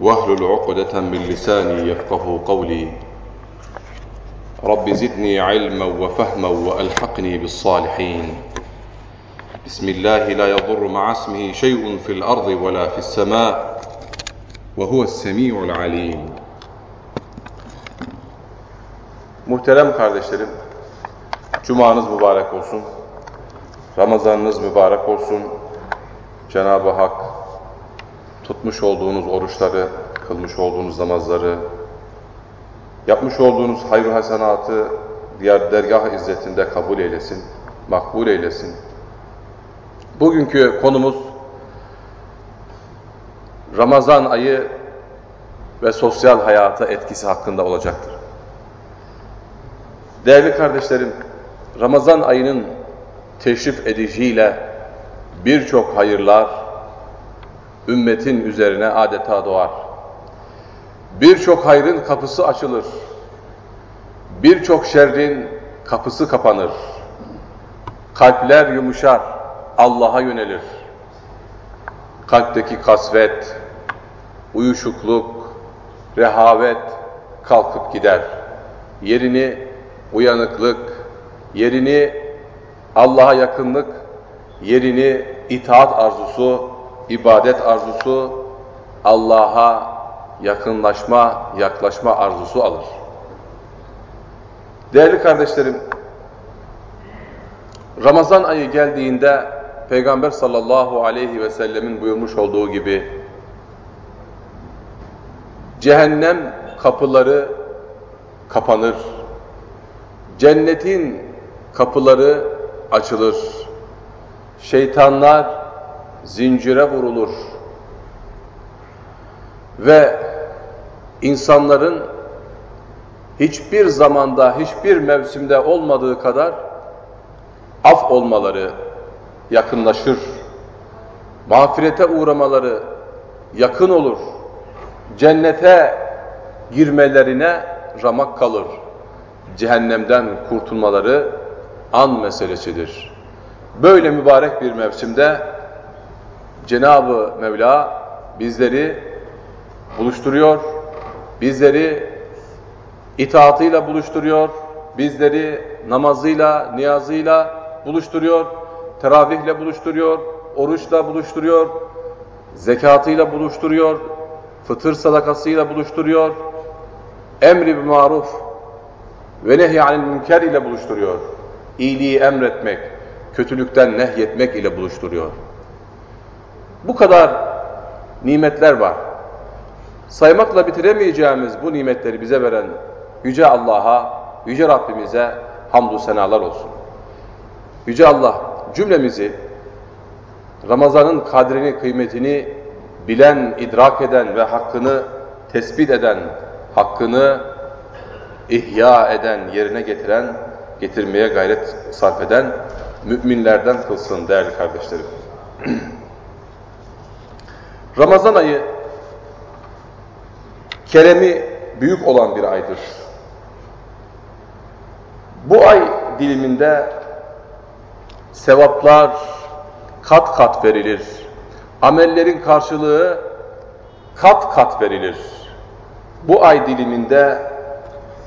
واهلل عقدة من لساني يفقه قولي. رب زدني علما وفهما وألحقني بالصالحين. بسم الله لا يضر مع اسمه شيء في الأرض ولا في السماء وهو السميع العليم. Muhterem kardeşlerim, Cumanız mübarek olsun, Ramazanınız mübarek olsun. Cenab-ı Hak tutmuş olduğunuz oruçları, kılmış olduğunuz namazları, yapmış olduğunuz hayır hasenatı diğer dergah izzetinde kabul eylesin, makbul eylesin. Bugünkü konumuz Ramazan ayı ve sosyal hayata etkisi hakkında olacaktır. Değerli kardeşlerim, Ramazan ayının teşrif edişiyle birçok hayırlar ümmetin üzerine adeta doğar. Birçok hayrın kapısı açılır. Birçok şerrin kapısı kapanır. Kalpler yumuşar, Allah'a yönelir. Kalpteki kasvet, uyuşukluk, rehavet kalkıp gider. Yerini uyanıklık, yerini Allah'a yakınlık, yerini itaat arzusu, ibadet arzusu, Allah'a yakınlaşma, yaklaşma arzusu alır. Değerli kardeşlerim, Ramazan ayı geldiğinde Peygamber sallallahu aleyhi ve sellemin buyurmuş olduğu gibi cehennem kapıları kapanır, cennetin kapıları açılır, şeytanlar zincire vurulur ve insanların hiçbir zamanda, hiçbir mevsimde olmadığı kadar af olmaları yakınlaşır. Mağfirete uğramaları yakın olur. Cennete girmelerine ramak kalır. Cehennemden kurtulmaları an meselesidir. Böyle mübarek bir mevsimde Cenab-ı Mevla bizleri buluşturuyor, bizleri itaatıyla buluşturuyor, bizleri namazıyla, niyazıyla buluşturuyor, teravihle buluşturuyor, oruçla buluşturuyor, zekatıyla buluşturuyor, fıtır sadakasıyla buluşturuyor, emri bir maruf ve nehy münker ile buluşturuyor. İyiliği emretmek, kötülükten nehyetmek ile buluşturuyor. Bu kadar nimetler var. Saymakla bitiremeyeceğimiz bu nimetleri bize veren Yüce Allah'a, Yüce Rabbimize hamdü senalar olsun. Yüce Allah cümlemizi Ramazan'ın kadrini, kıymetini bilen, idrak eden ve hakkını tespit eden, hakkını ihya eden, yerine getiren, getirmeye gayret sarf eden müminlerden kılsın değerli kardeşlerim. Ramazan ayı keremi büyük olan bir aydır. Bu ay diliminde sevaplar kat kat verilir. Amellerin karşılığı kat kat verilir. Bu ay diliminde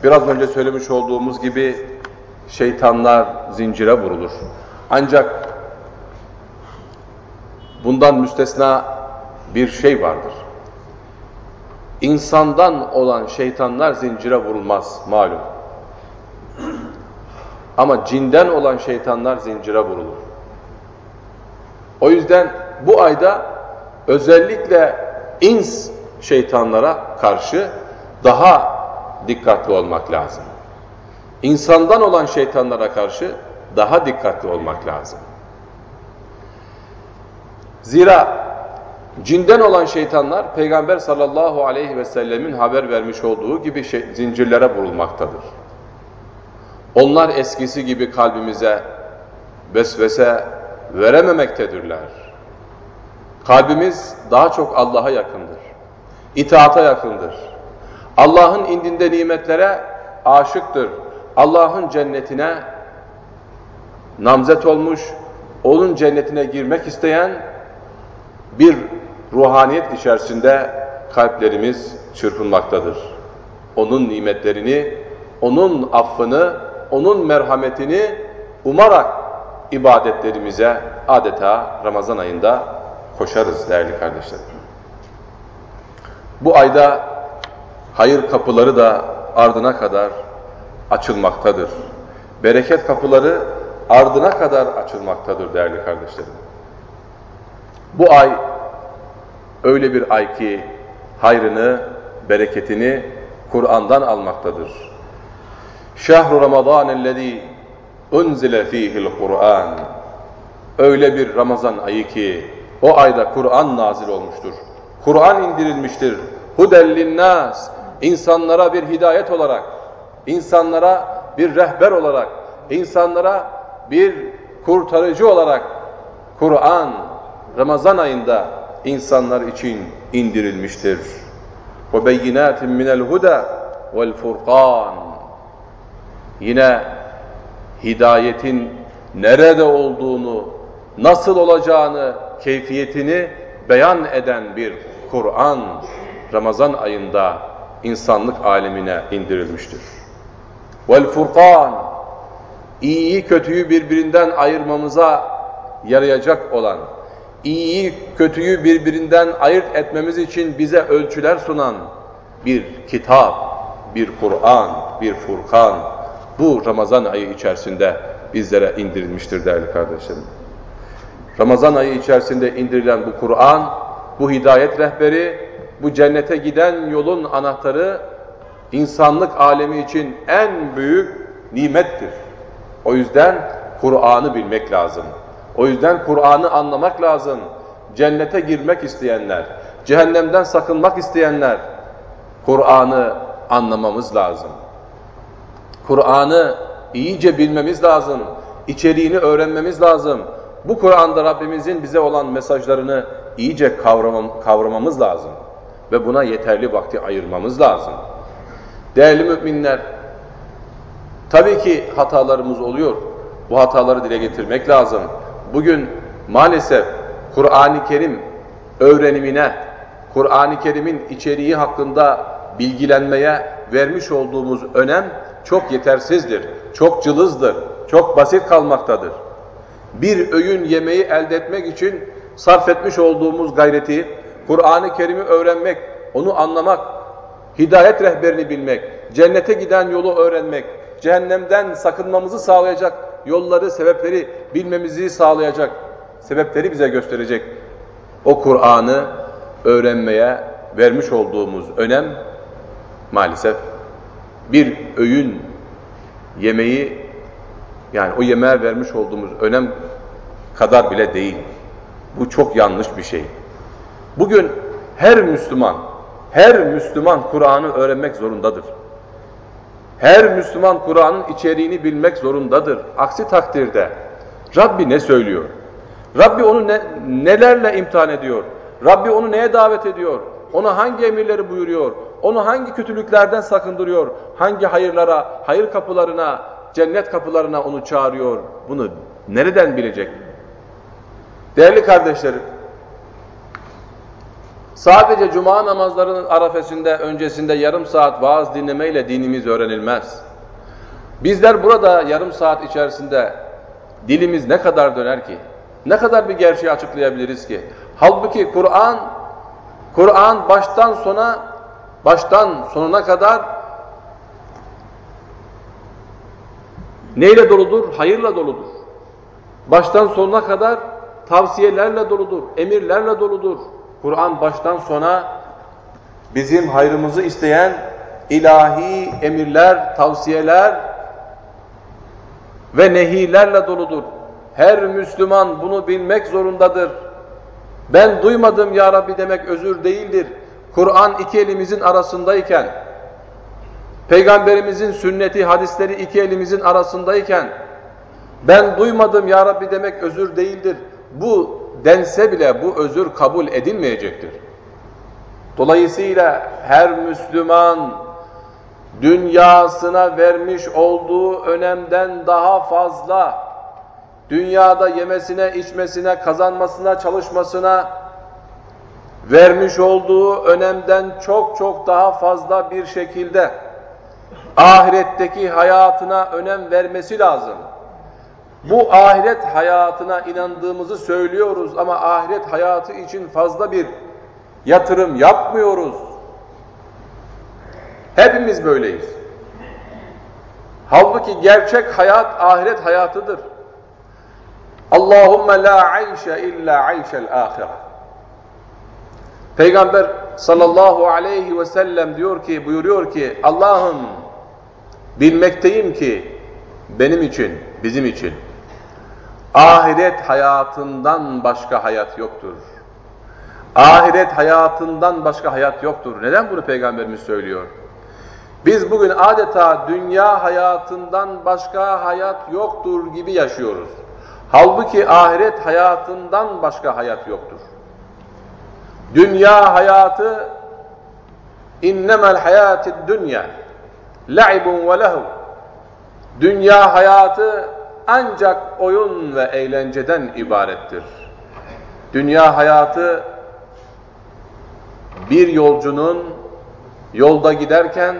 biraz önce söylemiş olduğumuz gibi şeytanlar zincire vurulur. Ancak bundan müstesna bir şey vardır. İnsandan olan şeytanlar zincire vurulmaz malum. Ama cinden olan şeytanlar zincire vurulur. O yüzden bu ayda özellikle ins şeytanlara karşı daha dikkatli olmak lazım. İnsandan olan şeytanlara karşı daha dikkatli olmak lazım. Zira Cinden olan şeytanlar Peygamber sallallahu aleyhi ve sellemin haber vermiş olduğu gibi şey, zincirlere vurulmaktadır. Onlar eskisi gibi kalbimize vesvese verememektedirler. Kalbimiz daha çok Allah'a yakındır. İtaata yakındır. Allah'ın indinde nimetlere aşıktır. Allah'ın cennetine namzet olmuş, onun cennetine girmek isteyen bir ruhaniyet içerisinde kalplerimiz çırpınmaktadır. Onun nimetlerini, onun affını, onun merhametini umarak ibadetlerimize adeta Ramazan ayında koşarız değerli kardeşlerim. Bu ayda hayır kapıları da ardına kadar açılmaktadır. Bereket kapıları ardına kadar açılmaktadır değerli kardeşlerim. Bu ay öyle bir ay ki hayrını, bereketini Kur'an'dan almaktadır. Şehru Ramazan ellezî unzile fîhil Kur'an. Öyle bir Ramazan ayı ki o ayda Kur'an nazil olmuştur. Kur'an indirilmiştir. Hudellinnâs. insanlara bir hidayet olarak, insanlara bir rehber olarak, insanlara bir kurtarıcı olarak Kur'an Ramazan ayında insanlar için indirilmiştir. وَبَيِّنَاتٍ مِنَ الْهُدَى وَالْفُرْقَانِ Yine hidayetin nerede olduğunu, nasıl olacağını, keyfiyetini beyan eden bir Kur'an Ramazan ayında insanlık alemine indirilmiştir. Vel Furkan iyiyi kötüyü birbirinden ayırmamıza yarayacak olan, iyiyi kötüyü birbirinden ayırt etmemiz için bize ölçüler sunan bir kitap, bir Kur'an, bir Furkan bu Ramazan ayı içerisinde bizlere indirilmiştir değerli kardeşlerim. Ramazan ayı içerisinde indirilen bu Kur'an, bu hidayet rehberi, bu cennete giden yolun anahtarı insanlık alemi için en büyük nimettir. O yüzden Kur'an'ı bilmek lazım. O yüzden Kur'an'ı anlamak lazım. Cennete girmek isteyenler, cehennemden sakınmak isteyenler Kur'an'ı anlamamız lazım. Kur'an'ı iyice bilmemiz lazım. İçeriğini öğrenmemiz lazım. Bu Kur'an'da Rabbimizin bize olan mesajlarını iyice kavramam, kavramamız lazım. Ve buna yeterli vakti ayırmamız lazım. Değerli müminler, tabii ki hatalarımız oluyor. Bu hataları dile getirmek lazım. Bugün maalesef Kur'an-ı Kerim öğrenimine, Kur'an-ı Kerim'in içeriği hakkında bilgilenmeye vermiş olduğumuz önem çok yetersizdir, çok cılızdır, çok basit kalmaktadır. Bir öğün yemeği elde etmek için sarf etmiş olduğumuz gayreti, Kur'an-ı Kerim'i öğrenmek, onu anlamak, hidayet rehberini bilmek, cennete giden yolu öğrenmek, cehennemden sakınmamızı sağlayacak yolları, sebepleri bilmemizi sağlayacak, sebepleri bize gösterecek. O Kur'an'ı öğrenmeye vermiş olduğumuz önem maalesef bir öğün yemeği yani o yemeğe vermiş olduğumuz önem kadar bile değil. Bu çok yanlış bir şey. Bugün her Müslüman, her Müslüman Kur'an'ı öğrenmek zorundadır. Her Müslüman Kur'an'ın içeriğini bilmek zorundadır. Aksi takdirde Rabbi ne söylüyor? Rabbi onu ne, nelerle imtihan ediyor? Rabbi onu neye davet ediyor? Ona hangi emirleri buyuruyor? Onu hangi kötülüklerden sakındırıyor? Hangi hayırlara, hayır kapılarına, cennet kapılarına onu çağırıyor? Bunu nereden bilecek? Değerli kardeşlerim, sadece cuma namazlarının arafesinde, öncesinde yarım saat vaaz dinlemeyle dinimiz öğrenilmez. Bizler burada yarım saat içerisinde dilimiz ne kadar döner ki? Ne kadar bir gerçeği açıklayabiliriz ki? Halbuki Kur'an, Kur'an baştan sona, baştan sonuna kadar neyle doludur? Hayırla doludur. Baştan sonuna kadar tavsiyelerle doludur, emirlerle doludur. Kur'an baştan sona bizim hayrımızı isteyen ilahi emirler, tavsiyeler ve nehilerle doludur. Her Müslüman bunu bilmek zorundadır. Ben duymadım ya Rabbi demek özür değildir. Kur'an iki elimizin arasındayken, Peygamberimizin sünneti, hadisleri iki elimizin arasındayken, ben duymadım ya Rabbi demek özür değildir. Bu dense bile bu özür kabul edilmeyecektir. Dolayısıyla her Müslüman dünyasına vermiş olduğu önemden daha fazla dünyada yemesine, içmesine, kazanmasına, çalışmasına vermiş olduğu önemden çok çok daha fazla bir şekilde ahiretteki hayatına önem vermesi lazım. Bu ahiret hayatına inandığımızı söylüyoruz ama ahiret hayatı için fazla bir yatırım yapmıyoruz. Hepimiz böyleyiz. Halbuki gerçek hayat ahiret hayatıdır. Allahumme la ayşe illa ayşel ahire. Peygamber sallallahu aleyhi ve sellem diyor ki, buyuruyor ki Allah'ım bilmekteyim ki benim için, bizim için ahiret hayatından başka hayat yoktur. Ahiret hayatından başka hayat yoktur. Neden bunu Peygamberimiz söylüyor? Biz bugün adeta dünya hayatından başka hayat yoktur gibi yaşıyoruz. Halbuki ahiret hayatından başka hayat yoktur. Dünya hayatı innemel hayatid dünya la'ibun ve lehu Dünya hayatı ancak oyun ve eğlenceden ibarettir. Dünya hayatı bir yolcunun yolda giderken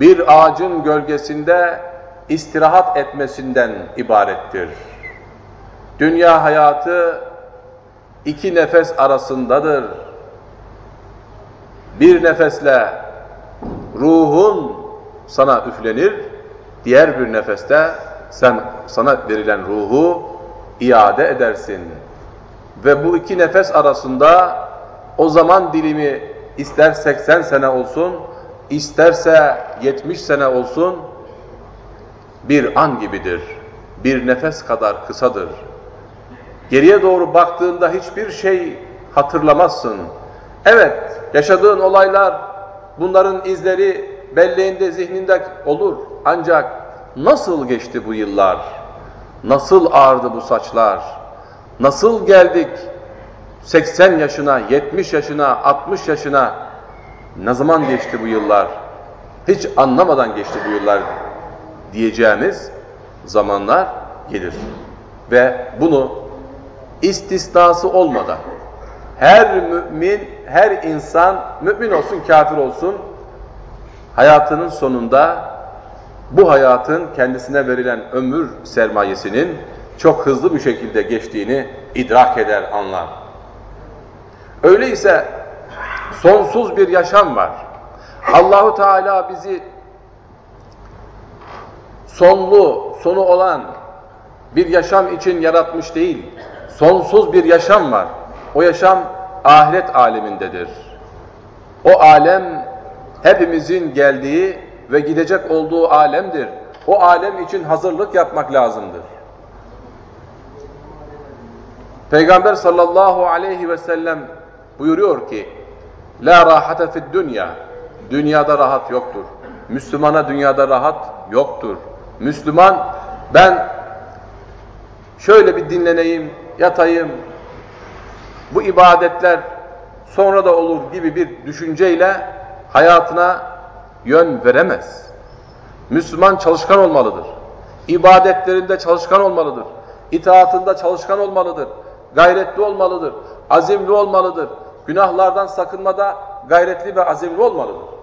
bir ağacın gölgesinde istirahat etmesinden ibarettir. Dünya hayatı iki nefes arasındadır. Bir nefesle ruhun sana üflenir, diğer bir nefeste sen sana verilen ruhu iade edersin. Ve bu iki nefes arasında o zaman dilimi ister 80 sene olsun, isterse 70 sene olsun bir an gibidir. Bir nefes kadar kısadır. Geriye doğru baktığında hiçbir şey hatırlamazsın. Evet, yaşadığın olaylar, bunların izleri belleğinde, zihninde olur. Ancak nasıl geçti bu yıllar? Nasıl ağırdı bu saçlar? Nasıl geldik 80 yaşına, 70 yaşına, 60 yaşına? Ne zaman geçti bu yıllar? Hiç anlamadan geçti bu yıllar diyeceğimiz zamanlar gelir. Ve bunu istisnası olmadan her mümin, her insan, mümin olsun, kafir olsun, hayatının sonunda bu hayatın kendisine verilen ömür sermayesinin çok hızlı bir şekilde geçtiğini idrak eder, anlar. Öyleyse sonsuz bir yaşam var. Allahu Teala bizi sonlu, sonu olan bir yaşam için yaratmış değil sonsuz bir yaşam var. O yaşam ahiret alemindedir. O alem hepimizin geldiği ve gidecek olduğu alemdir. O alem için hazırlık yapmak lazımdır. Peygamber sallallahu aleyhi ve sellem buyuruyor ki La rahate fid dünya Dünyada rahat yoktur. Müslümana dünyada rahat yoktur. Müslüman ben şöyle bir dinleneyim, yatayım, bu ibadetler sonra da olur gibi bir düşünceyle hayatına yön veremez. Müslüman çalışkan olmalıdır. İbadetlerinde çalışkan olmalıdır. İtaatında çalışkan olmalıdır. Gayretli olmalıdır. Azimli olmalıdır. Günahlardan sakınmada gayretli ve azimli olmalıdır.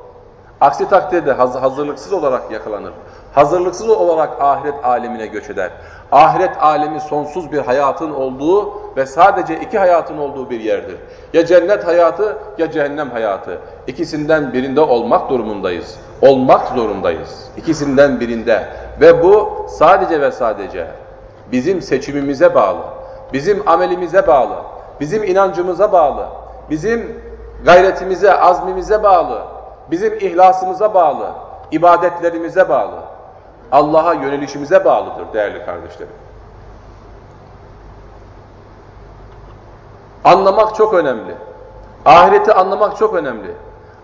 Aksi takdirde hazırlıksız olarak yakalanır. Hazırlıksız olarak ahiret alemine göç eder. Ahiret alemi sonsuz bir hayatın olduğu ve sadece iki hayatın olduğu bir yerdir. Ya cennet hayatı ya cehennem hayatı. İkisinden birinde olmak durumundayız. Olmak zorundayız. İkisinden birinde. Ve bu sadece ve sadece bizim seçimimize bağlı. Bizim amelimize bağlı. Bizim inancımıza bağlı. Bizim gayretimize, azmimize bağlı. Bizim ihlasımıza bağlı. ibadetlerimize bağlı. Allah'a yönelişimize bağlıdır değerli kardeşlerim. Anlamak çok önemli. Ahireti anlamak çok önemli.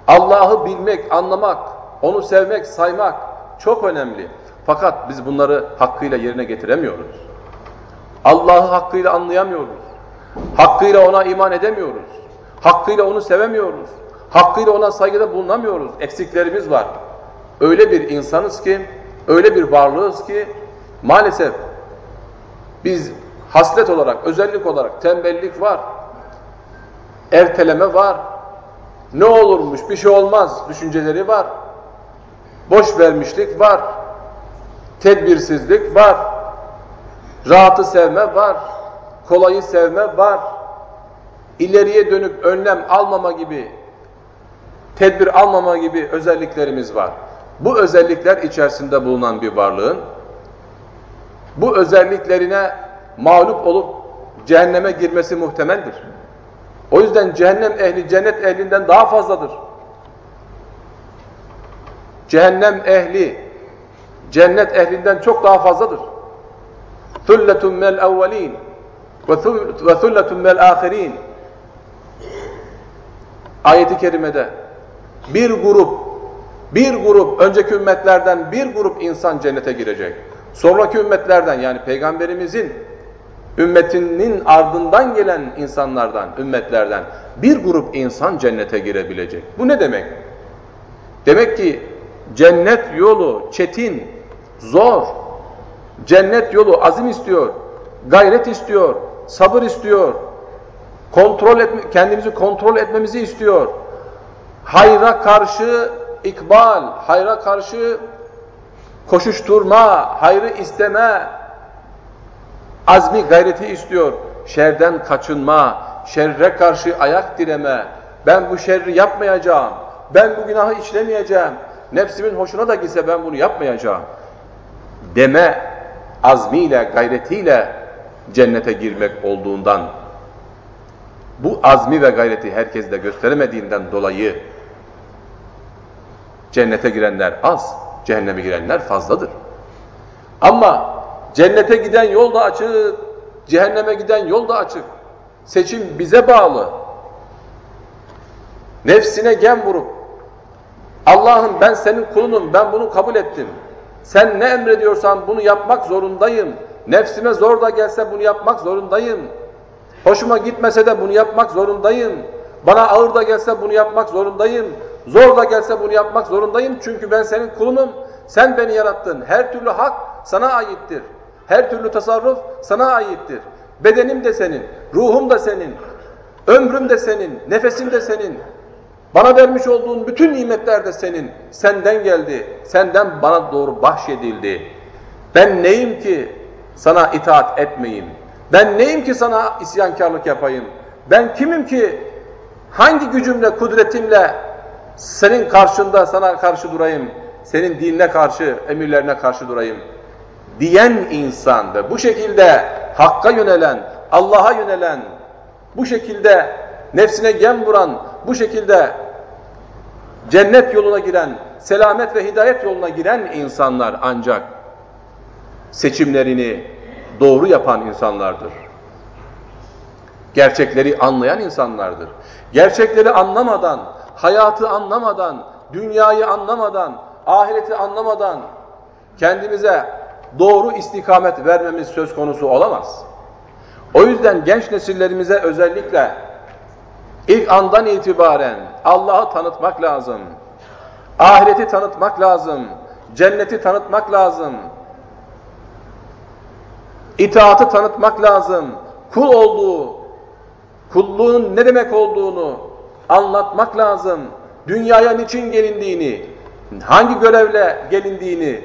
Allah'ı bilmek, anlamak, onu sevmek, saymak çok önemli. Fakat biz bunları hakkıyla yerine getiremiyoruz. Allah'ı hakkıyla anlayamıyoruz. Hakkıyla ona iman edemiyoruz. Hakkıyla onu sevemiyoruz. Hakkıyla ona saygıda bulunamıyoruz. Eksiklerimiz var. Öyle bir insanız ki, öyle bir varlığız ki maalesef biz haslet olarak, özellik olarak tembellik var. Erteleme var. Ne olurmuş, bir şey olmaz düşünceleri var. Boş vermişlik var. Tedbirsizlik var. Rahatı sevme var. Kolayı sevme var. İleriye dönük önlem almama gibi, tedbir almama gibi özelliklerimiz var. Bu özellikler içerisinde bulunan bir varlığın bu özelliklerine mağlup olup cehenneme girmesi muhtemeldir. O yüzden cehennem ehli cennet ehlinden daha fazladır. Cehennem ehli cennet ehlinden çok daha fazladır. Thulletun mel evvelin ve thulletun mel ahirin ayeti kerimede bir grup bir grup önceki ümmetlerden bir grup insan cennete girecek. Sonraki ümmetlerden yani peygamberimizin ümmetinin ardından gelen insanlardan, ümmetlerden bir grup insan cennete girebilecek. Bu ne demek? Demek ki cennet yolu çetin, zor. Cennet yolu azim istiyor, gayret istiyor, sabır istiyor. Kontrol etme, kendimizi kontrol etmemizi istiyor. Hayra karşı ikbal, hayra karşı koşuşturma, hayrı isteme, azmi gayreti istiyor. Şerden kaçınma, şerre karşı ayak direme, ben bu şerri yapmayacağım, ben bu günahı işlemeyeceğim, nefsimin hoşuna da gitse ben bunu yapmayacağım deme azmiyle, gayretiyle cennete girmek olduğundan bu azmi ve gayreti herkes de gösteremediğinden dolayı cennete girenler az, cehenneme girenler fazladır. Ama cennete giden yol da açık, cehenneme giden yol da açık. Seçim bize bağlı. Nefsine gem vurup, Allah'ım ben senin kulunum, ben bunu kabul ettim. Sen ne emrediyorsan bunu yapmak zorundayım. Nefsime zor da gelse bunu yapmak zorundayım. Hoşuma gitmese de bunu yapmak zorundayım. Bana ağır da gelse bunu yapmak zorundayım. Zor da gelse bunu yapmak zorundayım. Çünkü ben senin kulunum. Sen beni yarattın. Her türlü hak sana aittir. Her türlü tasarruf sana aittir. Bedenim de senin, ruhum da senin, ömrüm de senin, nefesim de senin. Bana vermiş olduğun bütün nimetler de senin. Senden geldi. Senden bana doğru bahşedildi. Ben neyim ki sana itaat etmeyeyim? Ben neyim ki sana isyankarlık yapayım? Ben kimim ki hangi gücümle, kudretimle senin karşında sana karşı durayım? Senin dinine karşı, emirlerine karşı durayım? Diyen insan ve bu şekilde Hakk'a yönelen, Allah'a yönelen, bu şekilde nefsine gem vuran, bu şekilde cennet yoluna giren, selamet ve hidayet yoluna giren insanlar ancak seçimlerini doğru yapan insanlardır. Gerçekleri anlayan insanlardır. Gerçekleri anlamadan, hayatı anlamadan, dünyayı anlamadan, ahireti anlamadan kendimize doğru istikamet vermemiz söz konusu olamaz. O yüzden genç nesillerimize özellikle ilk andan itibaren Allah'ı tanıtmak lazım. Ahireti tanıtmak lazım. Cenneti tanıtmak lazım. İtaatı tanıtmak lazım. Kul olduğu, kulluğun ne demek olduğunu anlatmak lazım. Dünyaya niçin gelindiğini, hangi görevle gelindiğini,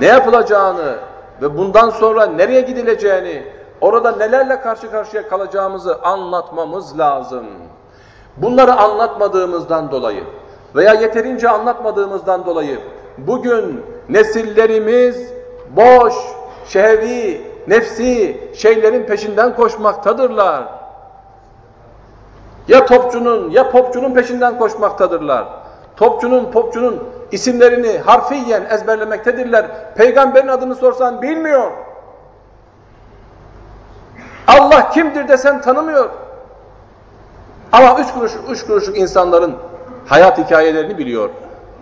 ne yapılacağını ve bundan sonra nereye gidileceğini, orada nelerle karşı karşıya kalacağımızı anlatmamız lazım. Bunları anlatmadığımızdan dolayı veya yeterince anlatmadığımızdan dolayı bugün nesillerimiz boş, şehvi, nefsi şeylerin peşinden koşmaktadırlar. Ya topçunun ya popçunun peşinden koşmaktadırlar. Topçunun, popçunun isimlerini harfiyen ezberlemektedirler. Peygamberin adını sorsan bilmiyor. Allah kimdir desen tanımıyor. Ama üç kuruş, üç kuruşluk insanların hayat hikayelerini biliyor.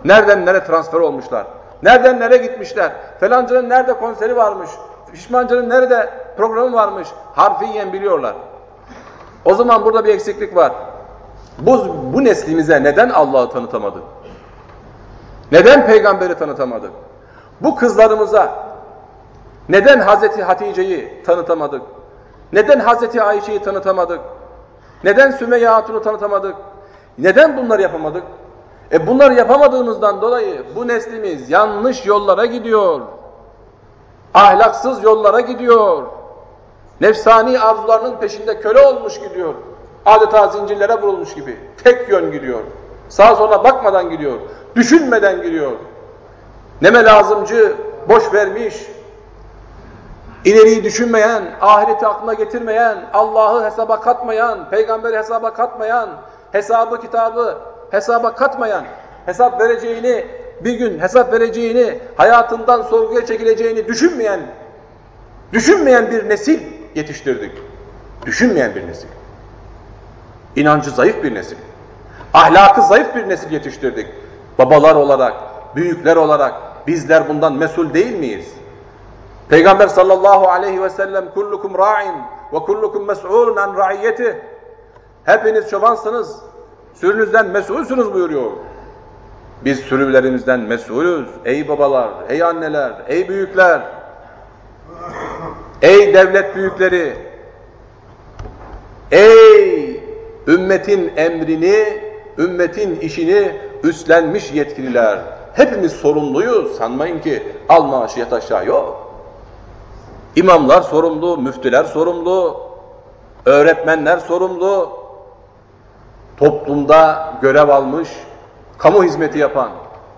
Nereden nereye transfer olmuşlar. Nereden nereye gitmişler. Felancının nerede konseri varmış. Pişmancının nerede programı varmış. Harfiyen biliyorlar. O zaman burada bir eksiklik var. Bu, bu neslimize neden Allah'ı tanıtamadık? Neden peygamberi tanıtamadık? Bu kızlarımıza neden Hazreti Hatice'yi tanıtamadık? Neden Hazreti Ayşe'yi tanıtamadık? Neden Sümeyye Hatun'u tanıtamadık? Neden bunları yapamadık? E bunları yapamadığımızdan dolayı bu neslimiz yanlış yollara gidiyor. Ahlaksız yollara gidiyor. Nefsani arzularının peşinde köle olmuş gidiyor. Adeta zincirlere vurulmuş gibi. Tek yön gidiyor. Sağa sola bakmadan gidiyor. Düşünmeden gidiyor. Neme lazımcı, boş vermiş, ileriyi düşünmeyen, ahireti aklına getirmeyen, Allah'ı hesaba katmayan, peygamberi hesaba katmayan, hesabı kitabı hesaba katmayan, hesap vereceğini, bir gün hesap vereceğini, hayatından sorguya çekileceğini düşünmeyen, düşünmeyen bir nesil yetiştirdik. Düşünmeyen bir nesil. İnancı zayıf bir nesil. Ahlakı zayıf bir nesil yetiştirdik. Babalar olarak, büyükler olarak bizler bundan mesul değil miyiz? Peygamber sallallahu aleyhi ve sellem kullukum ra'in ve kullukum mes'ulun an ra'iyyeti. Hepiniz çobansınız, sürünüzden mesulsünüz buyuruyor. Biz sürülerimizden mesulüz. Ey babalar, ey anneler, ey büyükler, ey devlet büyükleri, ey ümmetin emrini, ümmetin işini üstlenmiş yetkililer. Hepimiz sorumluyuz. Sanmayın ki al maaşı yat aşağı yok. İmamlar sorumlu, müftüler sorumlu, öğretmenler sorumlu, toplumda görev almış, kamu hizmeti yapan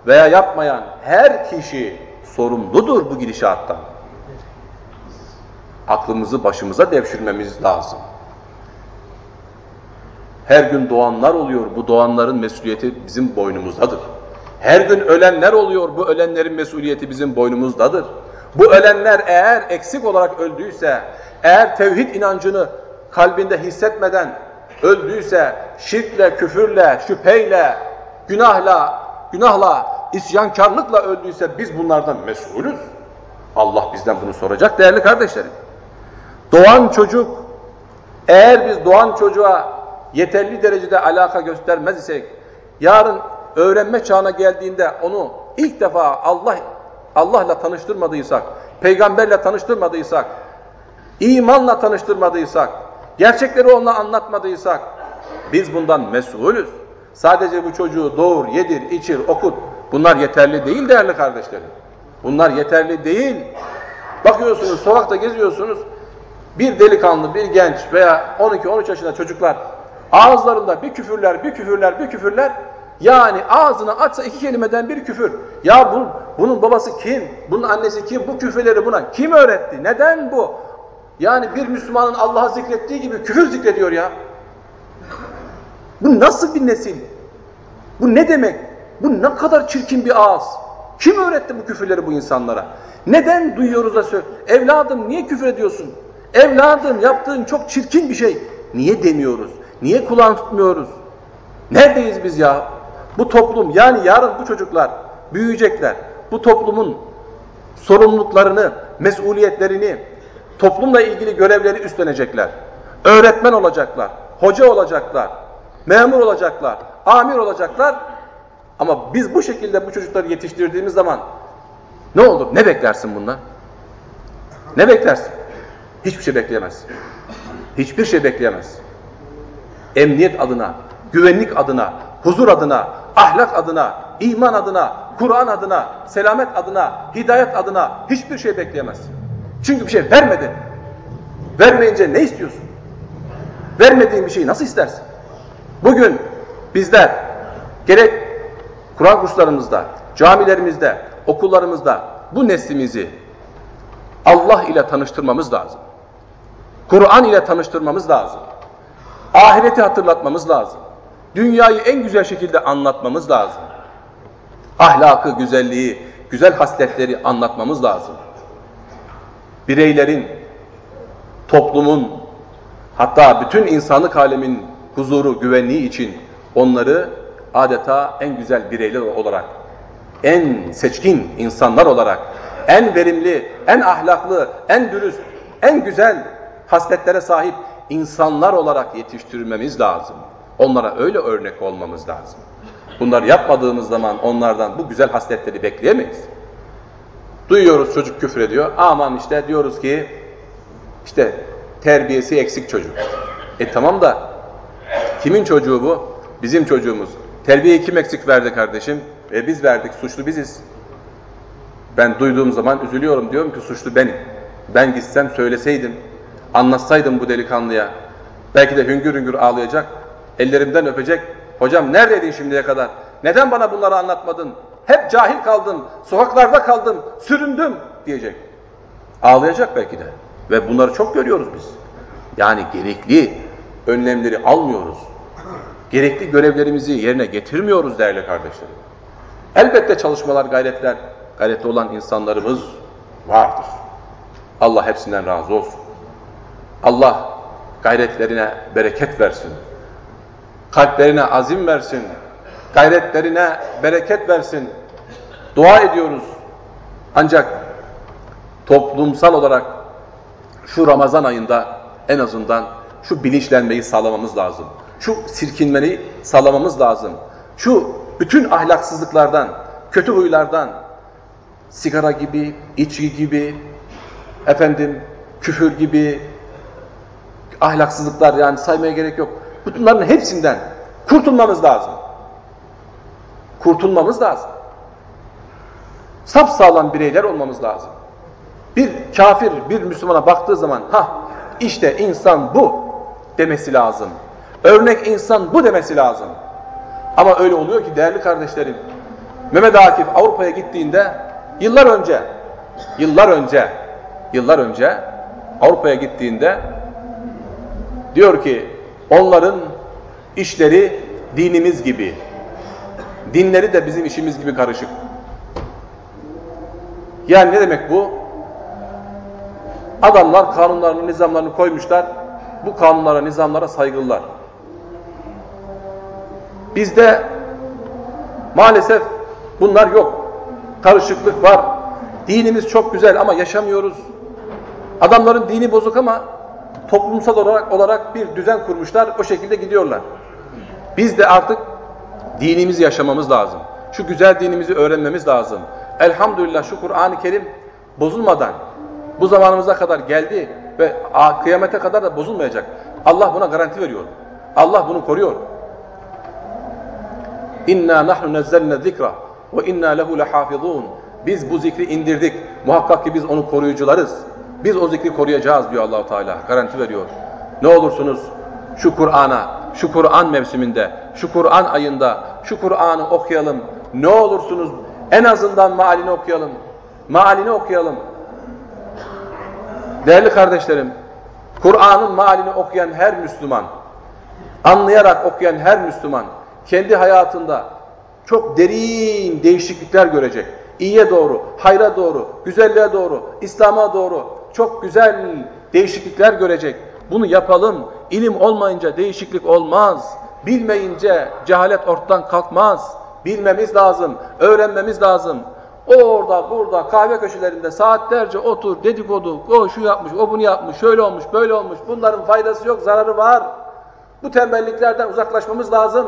veya yapmayan her kişi sorumludur bu gidişattan. Aklımızı başımıza devşirmemiz lazım. Her gün doğanlar oluyor, bu doğanların mesuliyeti bizim boynumuzdadır. Her gün ölenler oluyor, bu ölenlerin mesuliyeti bizim boynumuzdadır. Bu ölenler eğer eksik olarak öldüyse, eğer tevhid inancını kalbinde hissetmeden öldüyse, şirkle, küfürle, şüpheyle, günahla, günahla, isyankarlıkla öldüyse biz bunlardan mesulüz. Allah bizden bunu soracak değerli kardeşlerim. Doğan çocuk, eğer biz doğan çocuğa yeterli derecede alaka göstermez isek, yarın öğrenme çağına geldiğinde onu ilk defa Allah Allah'la tanıştırmadıysak, peygamberle tanıştırmadıysak, imanla tanıştırmadıysak, gerçekleri onunla anlatmadıysak, biz bundan mesulüz. Sadece bu çocuğu doğur, yedir, içir, okut. Bunlar yeterli değil değerli kardeşlerim. Bunlar yeterli değil. Bakıyorsunuz, sokakta geziyorsunuz, bir delikanlı, bir genç veya 12-13 yaşında çocuklar ağızlarında bir küfürler, bir küfürler, bir küfürler, yani ağzını açsa iki kelimeden bir küfür. Ya bu, bunun babası kim? Bunun annesi kim? Bu küfürleri buna kim öğretti? Neden bu? Yani bir Müslümanın Allah'a zikrettiği gibi küfür zikrediyor ya. Bu nasıl bir nesil? Bu ne demek? Bu ne kadar çirkin bir ağız. Kim öğretti bu küfürleri bu insanlara? Neden duyuyoruz da söyle? Evladım niye küfür ediyorsun? Evladım yaptığın çok çirkin bir şey. Niye demiyoruz? Niye kulağını tutmuyoruz? Neredeyiz biz ya? Bu toplum yani yarın bu çocuklar büyüyecekler. Bu toplumun sorumluluklarını, mesuliyetlerini, toplumla ilgili görevleri üstlenecekler. Öğretmen olacaklar, hoca olacaklar, memur olacaklar, amir olacaklar. Ama biz bu şekilde bu çocukları yetiştirdiğimiz zaman ne olur? Ne beklersin bundan? Ne beklersin? Hiçbir şey bekleyemez. Hiçbir şey bekleyemez. Emniyet adına, güvenlik adına, huzur adına, ahlak adına, iman adına, Kur'an adına, selamet adına, hidayet adına hiçbir şey bekleyemez. Çünkü bir şey vermedi. Vermeyince ne istiyorsun? Vermediğin bir şeyi nasıl istersin? Bugün bizler gerek Kur'an kurslarımızda, camilerimizde, okullarımızda bu neslimizi Allah ile tanıştırmamız lazım. Kur'an ile tanıştırmamız lazım. Ahireti hatırlatmamız lazım. Dünyayı en güzel şekilde anlatmamız lazım. Ahlakı, güzelliği, güzel hasletleri anlatmamız lazım. Bireylerin, toplumun, hatta bütün insanlık alemin huzuru, güvenliği için onları adeta en güzel bireyler olarak, en seçkin insanlar olarak, en verimli, en ahlaklı, en dürüst, en güzel hasletlere sahip insanlar olarak yetiştirmemiz lazım. Onlara öyle örnek olmamız lazım. Bunları yapmadığımız zaman onlardan bu güzel hasletleri bekleyemeyiz. Duyuyoruz çocuk küfür ediyor. Aman işte diyoruz ki işte terbiyesi eksik çocuk. E tamam da kimin çocuğu bu? Bizim çocuğumuz. Terbiyeyi kim eksik verdi kardeşim? E biz verdik. Suçlu biziz. Ben duyduğum zaman üzülüyorum. Diyorum ki suçlu benim. Ben gitsem söyleseydim, anlatsaydım bu delikanlıya. Belki de hüngür hüngür ağlayacak. Ellerimden öpecek. Hocam neredeydin şimdiye kadar? Neden bana bunları anlatmadın? Hep cahil kaldım, sokaklarda kaldım, süründüm diyecek. Ağlayacak belki de. Ve bunları çok görüyoruz biz. Yani gerekli önlemleri almıyoruz. Gerekli görevlerimizi yerine getirmiyoruz değerli kardeşlerim. Elbette çalışmalar, gayretler, gayretli olan insanlarımız vardır. Allah hepsinden razı olsun. Allah gayretlerine bereket versin. Kalplerine azim versin. Gayretlerine bereket versin. Dua ediyoruz. Ancak toplumsal olarak şu Ramazan ayında en azından şu bilinçlenmeyi sağlamamız lazım. Şu sirkinmeyi sağlamamız lazım. Şu bütün ahlaksızlıklardan, kötü huylardan, sigara gibi, içki gibi, efendim küfür gibi, ahlaksızlıklar yani saymaya gerek yok. Bunların hepsinden kurtulmamız lazım. Kurtulmamız lazım. Sapsağlam bireyler olmamız lazım. Bir kafir bir Müslümana baktığı zaman ha işte insan bu demesi lazım. Örnek insan bu demesi lazım. Ama öyle oluyor ki değerli kardeşlerim Mehmet Akif Avrupa'ya gittiğinde yıllar önce yıllar önce yıllar önce Avrupa'ya gittiğinde diyor ki onların işleri dinimiz gibi dinleri de bizim işimiz gibi karışık. Yani ne demek bu? Adamlar kanunlarını, nizamlarını koymuşlar. Bu kanunlara, nizamlara saygılılar. Bizde maalesef bunlar yok. Karışıklık var. Dinimiz çok güzel ama yaşamıyoruz. Adamların dini bozuk ama toplumsal olarak olarak bir düzen kurmuşlar. O şekilde gidiyorlar. Biz de artık dinimizi yaşamamız lazım. Şu güzel dinimizi öğrenmemiz lazım. Elhamdülillah şu Kur'an-ı Kerim bozulmadan bu zamanımıza kadar geldi ve kıyamete kadar da bozulmayacak. Allah buna garanti veriyor. Allah bunu koruyor. İnna nahnu nazzalna zikra ve inna lehu lehafizun. Biz bu zikri indirdik. Muhakkak ki biz onu koruyucularız. Biz o zikri koruyacağız diyor Allahu Teala. Garanti veriyor. Ne olursunuz şu Kur'an'a, şu Kur'an mevsiminde, şu Kur'an ayında, şu Kur'an'ı okuyalım. Ne olursunuz en azından mealini okuyalım. Mealini okuyalım. Değerli kardeşlerim, Kur'an'ın mealini okuyan her Müslüman, anlayarak okuyan her Müslüman, kendi hayatında çok derin değişiklikler görecek. İyiye doğru, hayra doğru, güzelliğe doğru, İslam'a doğru çok güzel değişiklikler görecek. Bunu yapalım. İlim olmayınca değişiklik olmaz. Bilmeyince cehalet ortadan kalkmaz. Bilmemiz lazım, öğrenmemiz lazım. Orada, burada, kahve köşelerinde saatlerce otur, dedikodu, o şu yapmış, o bunu yapmış, şöyle olmuş, böyle olmuş. Bunların faydası yok, zararı var. Bu tembelliklerden uzaklaşmamız lazım.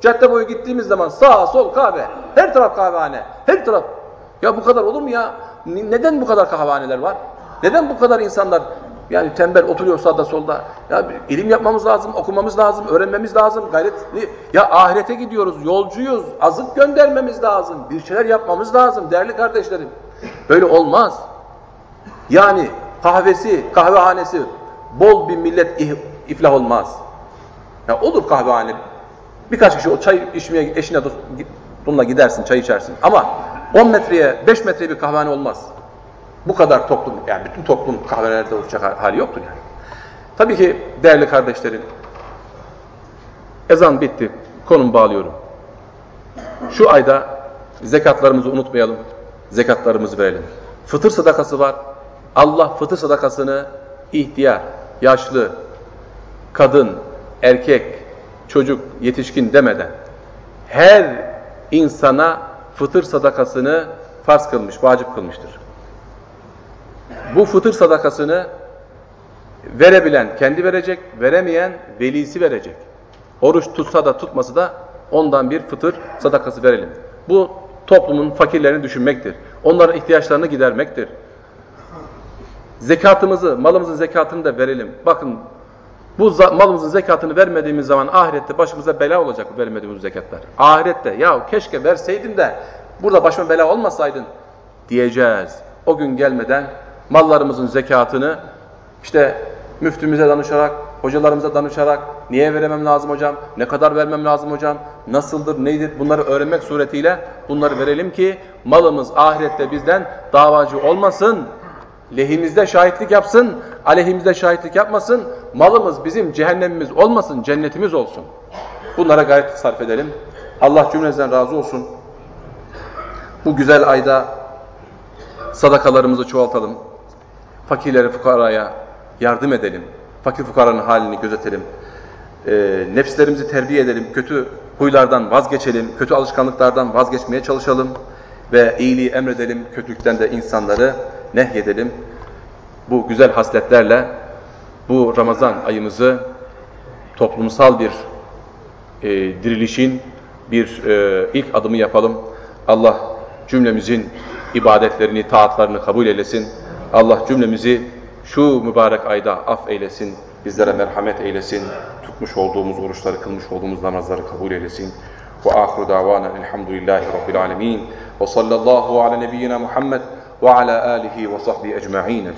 Cadde boyu gittiğimiz zaman sağ, sol kahve, her taraf kahvehane, her taraf. Ya bu kadar olur mu ya? Neden bu kadar kahvehaneler var? Neden bu kadar insanlar yani tembel oturuyor sağda solda. Ya ilim yapmamız lazım, okumamız lazım, öğrenmemiz lazım, gayretli. Ya ahirete gidiyoruz, yolcuyuz, azık göndermemiz lazım. Bir şeyler yapmamız lazım değerli kardeşlerim. Böyle olmaz. Yani kahvesi, kahvehanesi bol bir millet iflah olmaz. Ya olur kahvehane. Birkaç kişi o çay içmeye eşine dostunla gidersin, çay içersin. Ama 10 metreye, 5 metreye bir kahvehane olmaz. Bu kadar toplum, yani bütün toplum kahvelerde olacak hali yoktur yani. Tabii ki değerli kardeşlerim, ezan bitti, konum bağlıyorum. Şu ayda zekatlarımızı unutmayalım, zekatlarımızı verelim. Fıtır sadakası var. Allah fıtır sadakasını ihtiyar, yaşlı, kadın, erkek, çocuk, yetişkin demeden her insana fıtır sadakasını farz kılmış, vacip kılmıştır. Bu fıtır sadakasını verebilen kendi verecek, veremeyen velisi verecek. Oruç tutsa da tutmasa da ondan bir fıtır sadakası verelim. Bu toplumun fakirlerini düşünmektir. Onların ihtiyaçlarını gidermektir. Zekatımızı, malımızın zekatını da verelim. Bakın bu malımızın zekatını vermediğimiz zaman ahirette başımıza bela olacak bu vermediğimiz zekatlar. Ahirette ya keşke verseydin de burada başıma bela olmasaydın diyeceğiz. O gün gelmeden mallarımızın zekatını işte müftümüze danışarak, hocalarımıza danışarak niye veremem lazım hocam, ne kadar vermem lazım hocam, nasıldır, neydir bunları öğrenmek suretiyle bunları verelim ki malımız ahirette bizden davacı olmasın, lehimizde şahitlik yapsın, aleyhimizde şahitlik yapmasın, malımız bizim cehennemimiz olmasın, cennetimiz olsun. Bunlara gayret sarf edelim. Allah cümlenizden razı olsun. Bu güzel ayda sadakalarımızı çoğaltalım. Fakirlere, fukaraya yardım edelim. Fakir fukaranın halini gözetelim. E, nefslerimizi terbiye edelim. Kötü huylardan vazgeçelim. Kötü alışkanlıklardan vazgeçmeye çalışalım. Ve iyiliği emredelim. Kötülükten de insanları nehyedelim. Bu güzel hasletlerle bu Ramazan ayımızı toplumsal bir e, dirilişin bir e, ilk adımı yapalım. Allah cümlemizin ibadetlerini, taatlarını kabul eylesin. Allah cümlemizi şu mübarek ayda af eylesin, bizlere merhamet eylesin, tutmuş olduğumuz oruçları, kılmış olduğumuz namazları kabul eylesin. Ve ahiru davana elhamdülillahi rabbil alemin. Ve sallallahu ala nebiyyina Muhammed ve ala alihi ve sahbihi ecma'in.